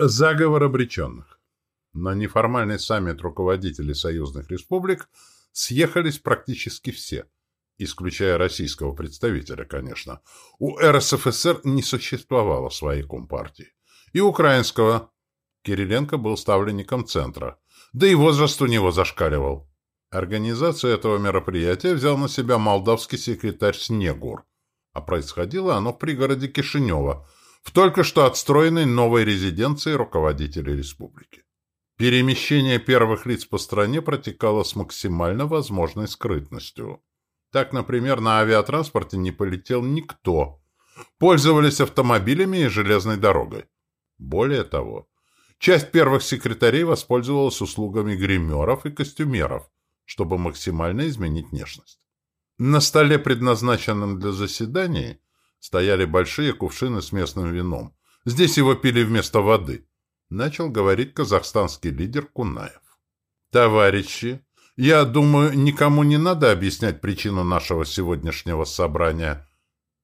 Заговор обреченных. На неформальный саммит руководителей союзных республик съехались практически все, исключая российского представителя, конечно. У РСФСР не существовало своей компартии. И украинского. Кириленко был ставленником центра. Да и возраст у него зашкаливал. Организацию этого мероприятия взял на себя молдавский секретарь Снегур, а происходило оно в пригороде Кишинева – в только что отстроенной новой резиденции руководителей республики. Перемещение первых лиц по стране протекало с максимально возможной скрытностью. Так, например, на авиатранспорте не полетел никто. Пользовались автомобилями и железной дорогой. Более того, часть первых секретарей воспользовалась услугами гримеров и костюмеров, чтобы максимально изменить внешность. На столе, предназначенном для заседаний, Стояли большие кувшины с местным вином. Здесь его пили вместо воды. Начал говорить казахстанский лидер Кунаев. «Товарищи, я думаю, никому не надо объяснять причину нашего сегодняшнего собрания.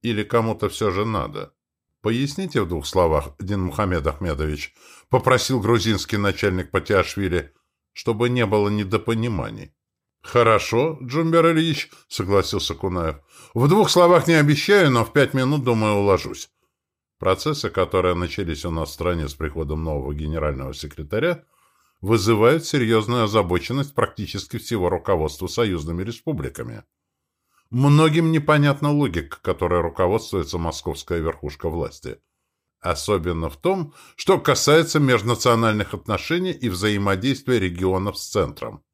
Или кому-то все же надо?» «Поясните в двух словах, Дин Мухаммед Ахмедович», — попросил грузинский начальник Патиашвили, чтобы не было недопониманий. «Хорошо, Джумбер Ильич», — согласился Кунаев. «В двух словах не обещаю, но в пять минут, думаю, уложусь». Процессы, которые начались у нас в стране с приходом нового генерального секретаря, вызывают серьезную озабоченность практически всего руководства союзными республиками. Многим непонятна логика, которой руководствуется московская верхушка власти. Особенно в том, что касается межнациональных отношений и взаимодействия регионов с центром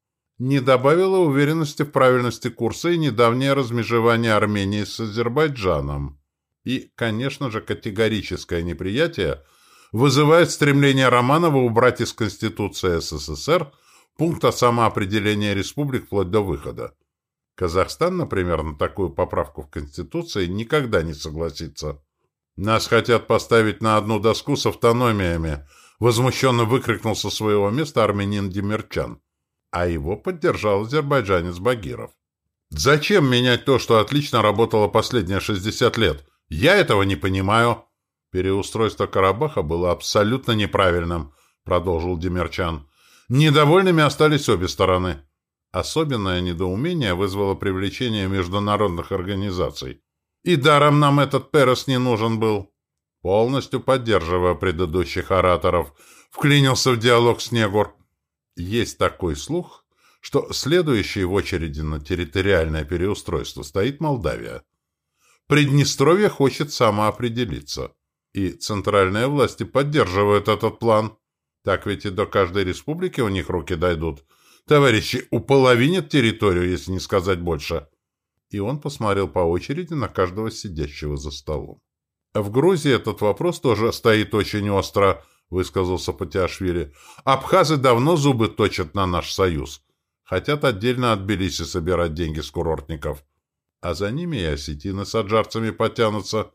не добавило уверенности в правильности курса и недавнее размежевание Армении с Азербайджаном. И, конечно же, категорическое неприятие вызывает стремление Романова убрать из Конституции СССР пункт о самоопределении республик вплоть до выхода. Казахстан, например, на такую поправку в Конституции никогда не согласится. Нас хотят поставить на одну доску с автономиями, возмущенно выкрикнул со своего места армянин Демирчан а его поддержал азербайджанец Багиров. «Зачем менять то, что отлично работало последние 60 лет? Я этого не понимаю». «Переустройство Карабаха было абсолютно неправильным», — продолжил Демерчан. «Недовольными остались обе стороны». Особенное недоумение вызвало привлечение международных организаций. «И даром нам этот Перес не нужен был». Полностью поддерживая предыдущих ораторов, вклинился в диалог Снегур. Есть такой слух, что следующей в очереди на территориальное переустройство стоит Молдавия. Приднестровье хочет самоопределиться, и центральные власти поддерживают этот план. Так ведь и до каждой республики у них руки дойдут. Товарищи, уполовинят территорию, если не сказать больше. И он посмотрел по очереди на каждого сидящего за столом. В Грузии этот вопрос тоже стоит очень остро, высказался Патиашвили. «Абхазы давно зубы точат на наш союз. Хотят отдельно от Тбилиси собирать деньги с курортников. А за ними и осетины с аджарцами потянутся.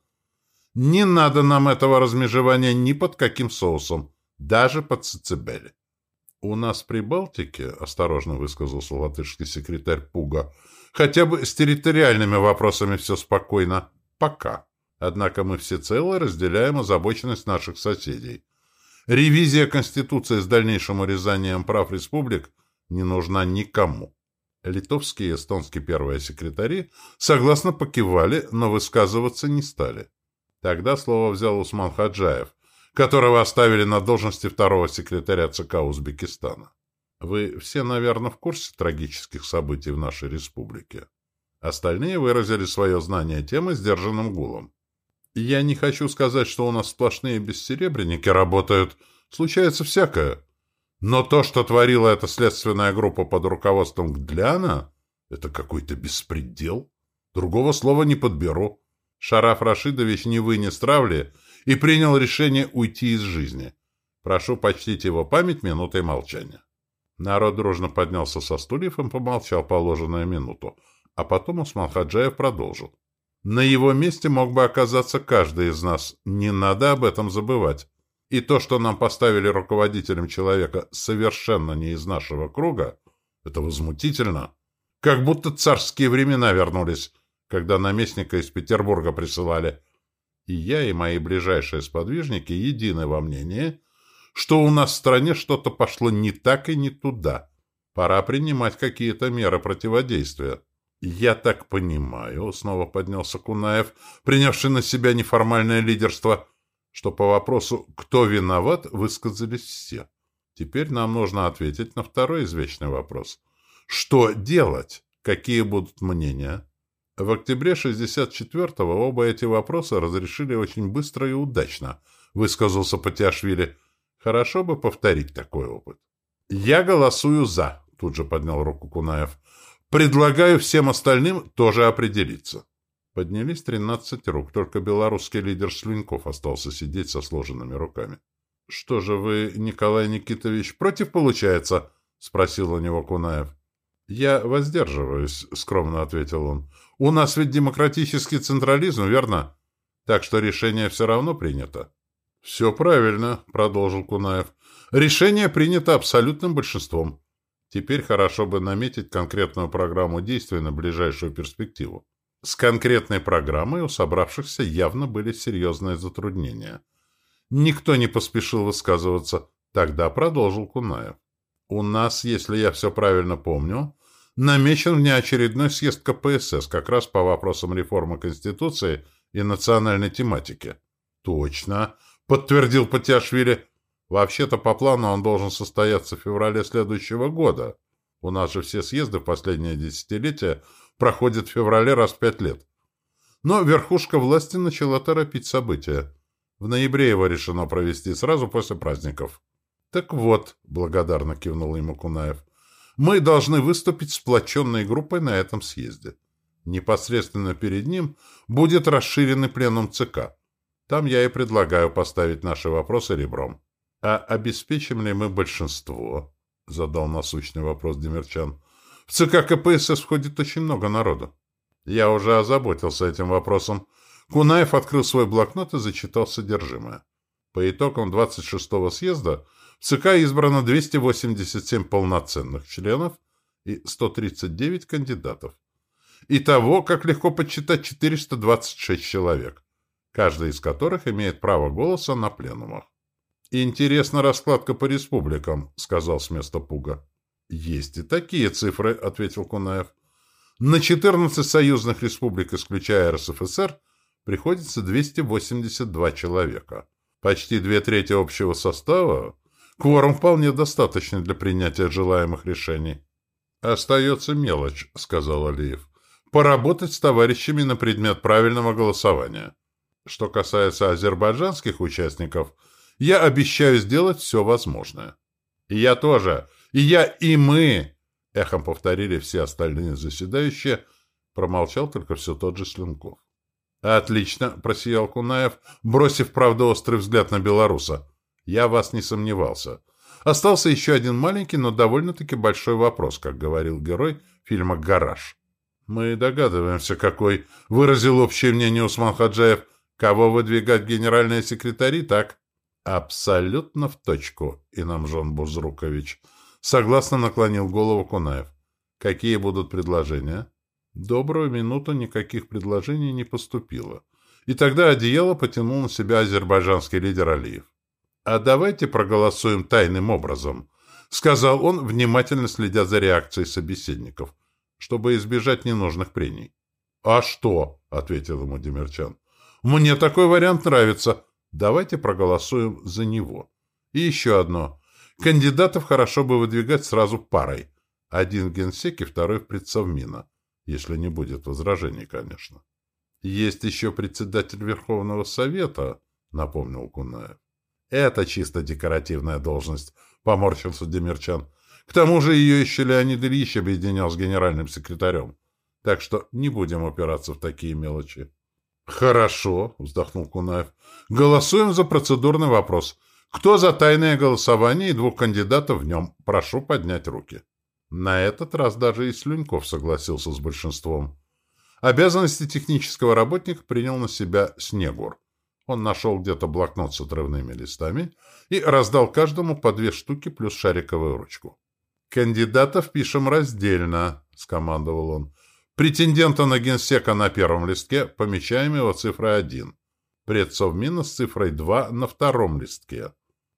Не надо нам этого размежевания ни под каким соусом, даже под цицебели». «У нас при Балтике, — осторожно высказался латышский секретарь Пуга, — хотя бы с территориальными вопросами все спокойно. Пока. Однако мы всецело разделяем озабоченность наших соседей. Ревизия Конституции с дальнейшим урезанием прав республик не нужна никому. Литовские и эстонские первые секретари согласно покивали, но высказываться не стали. Тогда слово взял Усман Хаджаев, которого оставили на должности второго секретаря ЦК Узбекистана. Вы все, наверное, в курсе трагических событий в нашей республике. Остальные выразили свое знание темы сдержанным гулом. Я не хочу сказать, что у нас сплошные бессеребренники работают. Случается всякое. Но то, что творила эта следственная группа под руководством Гдляна, это какой-то беспредел. Другого слова не подберу. Шараф Рашидович не вынес травли и принял решение уйти из жизни. Прошу почтить его память минутой молчания. Народ дружно поднялся со стульев и помолчал положенную минуту, а потом Усман Хаджаев продолжил. На его месте мог бы оказаться каждый из нас. Не надо об этом забывать. И то, что нам поставили руководителем человека совершенно не из нашего круга, это возмутительно. Как будто царские времена вернулись, когда наместника из Петербурга присылали. И я, и мои ближайшие сподвижники едины во мнении, что у нас в стране что-то пошло не так и не туда. Пора принимать какие-то меры противодействия. «Я так понимаю», — снова поднялся Кунаев, принявший на себя неформальное лидерство, что по вопросу «кто виноват?» высказались все. Теперь нам нужно ответить на второй извечный вопрос. Что делать? Какие будут мнения? В октябре 64-го оба эти вопроса разрешили очень быстро и удачно, высказался Патиашвили. Хорошо бы повторить такой опыт. «Я голосую «за», — тут же поднял руку Кунаев. Предлагаю всем остальным тоже определиться. Поднялись тринадцать рук, только белорусский лидер Слюньков остался сидеть со сложенными руками. — Что же вы, Николай Никитович, против получается? — спросил у него Кунаев. — Я воздерживаюсь, — скромно ответил он. — У нас ведь демократический централизм, верно? Так что решение все равно принято. — Все правильно, — продолжил Кунаев. — Решение принято абсолютным большинством. Теперь хорошо бы наметить конкретную программу действий на ближайшую перспективу. С конкретной программой у собравшихся явно были серьезные затруднения. Никто не поспешил высказываться. Тогда продолжил Кунаев. У нас, если я все правильно помню, намечен внеочередной съезд КПСС как раз по вопросам реформы Конституции и национальной тематики. Точно, подтвердил Патиашвили. Вообще-то по плану он должен состояться в феврале следующего года. У нас же все съезды в последнее десятилетие проходят в феврале раз в пять лет. Но верхушка власти начала торопить события. В ноябре его решено провести сразу после праздников. «Так вот», — благодарно кивнул ему Кунаев, — «мы должны выступить сплоченной группой на этом съезде. Непосредственно перед ним будет расширенный пленум ЦК. Там я и предлагаю поставить наши вопросы ребром». — А обеспечим ли мы большинство? — задал насущный вопрос Демерчан. — В ЦК КПСС входит очень много народу. Я уже озаботился этим вопросом. Кунаев открыл свой блокнот и зачитал содержимое. По итогам 26-го съезда в ЦК избрано 287 полноценных членов и 139 кандидатов. Итого, как легко подсчитать, 426 человек, каждый из которых имеет право голоса на пленумах. «Интересна раскладка по республикам», — сказал с места Пуга. «Есть и такие цифры», — ответил Кунаев. «На 14 союзных республик, исключая РСФСР, приходится 282 человека. Почти две трети общего состава. Кворум вполне достаточный для принятия желаемых решений». «Остается мелочь», — сказал Алиев. «Поработать с товарищами на предмет правильного голосования. Что касается азербайджанских участников — я обещаю сделать все возможное. И я тоже. И я, и мы. Эхом повторили все остальные заседающие. Промолчал только все тот же Слюнков. «Отлично», — просиял Кунаев, бросив, правда, острый взгляд на белоруса. «Я вас не сомневался. Остался еще один маленький, но довольно-таки большой вопрос, как говорил герой фильма «Гараж». «Мы догадываемся, какой», — выразил общее мнение Усман Хаджаев. «Кого выдвигать генеральные секретари, так?» Абсолютно в точку, Инамжон Бузрукович. Согласно наклонил голову Кунаев. Какие будут предложения? Добрую минуту никаких предложений не поступило. И тогда одеяло потянул на себя азербайджанский лидер Алиев. «А давайте проголосуем тайным образом», — сказал он, внимательно следя за реакцией собеседников, чтобы избежать ненужных прений. «А что?» — ответил ему Демерчан. «Мне такой вариант нравится. Давайте проголосуем за него. И еще одно. Кандидатов хорошо бы выдвигать сразу парой. Один в Генсеке, второй в предсовмина. Если не будет возражений, конечно. Есть еще председатель Верховного Совета, напомнил Кунаев. Это чисто декоративная должность, поморщился Демирчан. К тому же ее еще Леонид Ильич объединял с генеральным секретарем. Так что не будем упираться в такие мелочи. «Хорошо», — вздохнул Кунаев. «Голосуем за процедурный вопрос. Кто за тайное голосование и двух кандидатов в нем? Прошу поднять руки». На этот раз даже и Слюньков согласился с большинством. Обязанности технического работника принял на себя Снегур. Он нашел где-то блокнот с отрывными листами и раздал каждому по две штуки плюс шариковую ручку. «Кандидатов пишем раздельно», — скомандовал он. Претендента на генсека на первом листке помечаем его цифрой 1. Предсовмина с цифрой 2 на втором листке.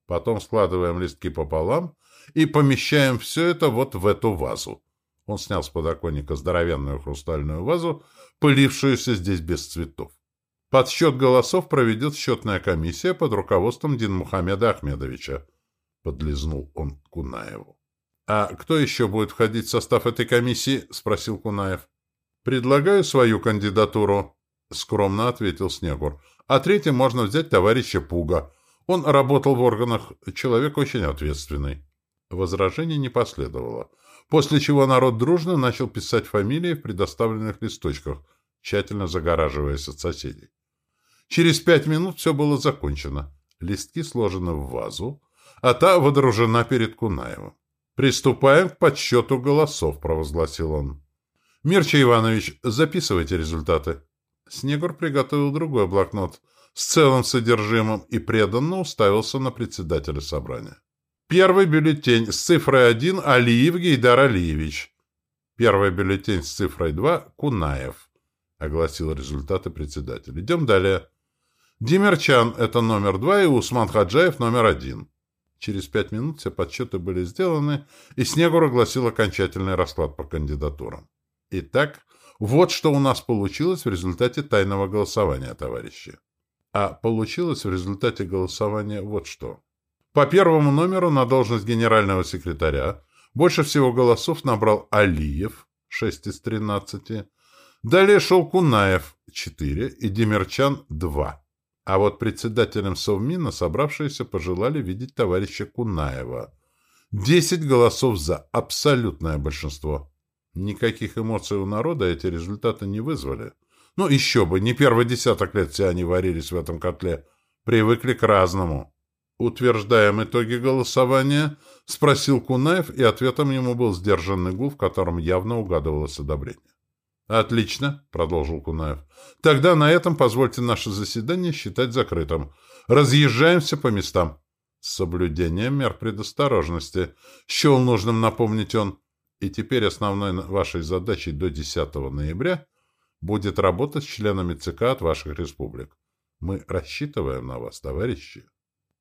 Потом складываем листки пополам и помещаем все это вот в эту вазу. Он снял с подоконника здоровенную хрустальную вазу, пылившуюся здесь без цветов. Подсчет голосов проведет счетная комиссия под руководством Динмухамеда Ахмедовича. Подлизнул он Кунаеву. — А кто еще будет входить в состав этой комиссии? — спросил Кунаев. — Предлагаю свою кандидатуру, — скромно ответил Снегур. — А третьим можно взять товарища Пуга. Он работал в органах, человек очень ответственный. Возражений не последовало, после чего народ дружно начал писать фамилии в предоставленных листочках, тщательно загораживаясь от соседей. Через пять минут все было закончено. Листки сложены в вазу, а та водружена перед Кунаевым. «Приступаем к подсчету голосов», — провозгласил он. «Мирча Иванович, записывайте результаты». Снегур приготовил другой блокнот с целым содержимым и преданно уставился на председателя собрания. Первый бюллетень с цифрой 1 Алиев Гейдар Алиевич. Первый бюллетень с цифрой 2 Кунаев, огласил результаты председатель. Идем далее. Димерчан – это номер 2 и Усман Хаджаев – номер 1. Через пять минут все подсчеты были сделаны, и Снегур огласил окончательный расклад по кандидатурам. Итак, вот что у нас получилось в результате тайного голосования, товарищи. А получилось в результате голосования вот что. По первому номеру на должность генерального секретаря больше всего голосов набрал Алиев, 6 из 13. Далее шел Кунаев, 4, и Демерчан, 2. А вот председателем Совмина собравшиеся пожелали видеть товарища Кунаева. 10 голосов за, абсолютное большинство. Никаких эмоций у народа эти результаты не вызвали. Ну, еще бы, не первый десяток лет все они варились в этом котле. Привыкли к разному. «Утверждаем итоги голосования?» — спросил Кунаев, и ответом ему был сдержанный гул, в котором явно угадывалось одобрение. «Отлично», — продолжил Кунаев. «Тогда на этом позвольте наше заседание считать закрытым. Разъезжаемся по местам». С соблюдением мер предосторожности. Счел нужным напомнить он. И теперь основной вашей задачей до 10 ноября будет работа с членами ЦК от ваших республик. Мы рассчитываем на вас, товарищи.